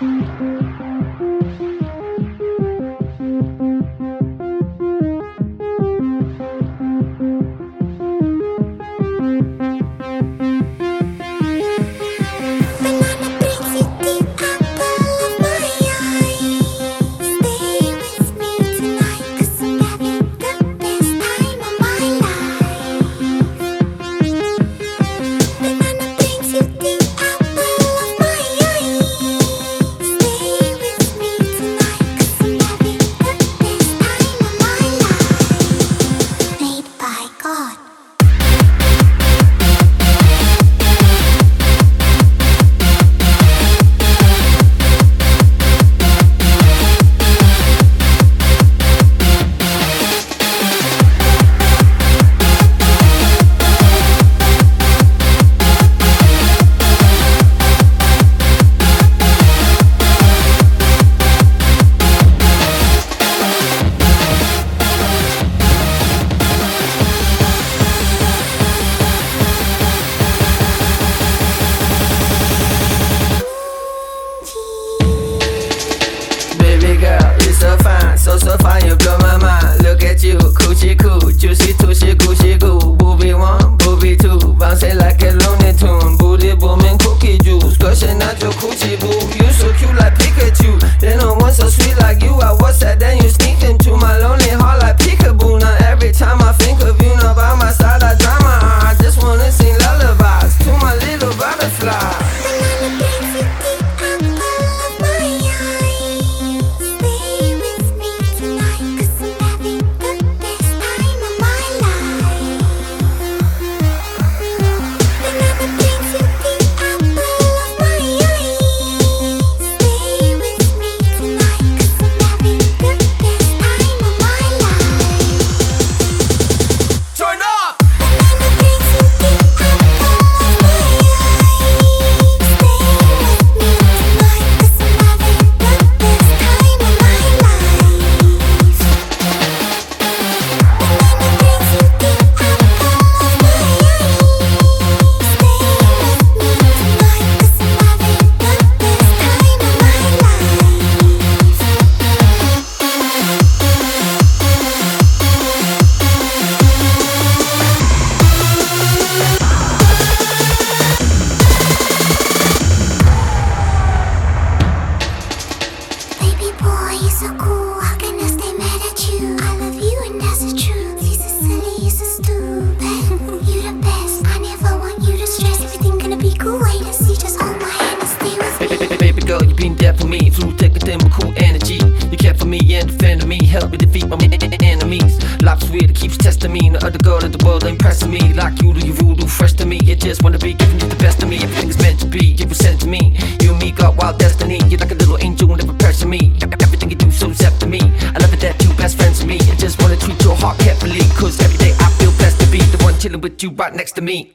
Música 播放《玉镯妈妈》，了解酒，苦酒苦酒是。me through thick and thin with cool energy. You care for me and defend me, Help me defeat my enemies. Life's weird, it keeps testing me. No other girl in the world impressing me. Like you do, you rule, do fresh to me. I just wanna be giving you the best of me. Everything's meant to be, you were sent to me. You and me got wild destiny. You're like a little angel, never pressure me. Everything you do, so zef to me. I love it that you best friends with me. I just wanna treat your heart carefully, cause every day I feel blessed to be the one chilling with you right next to me.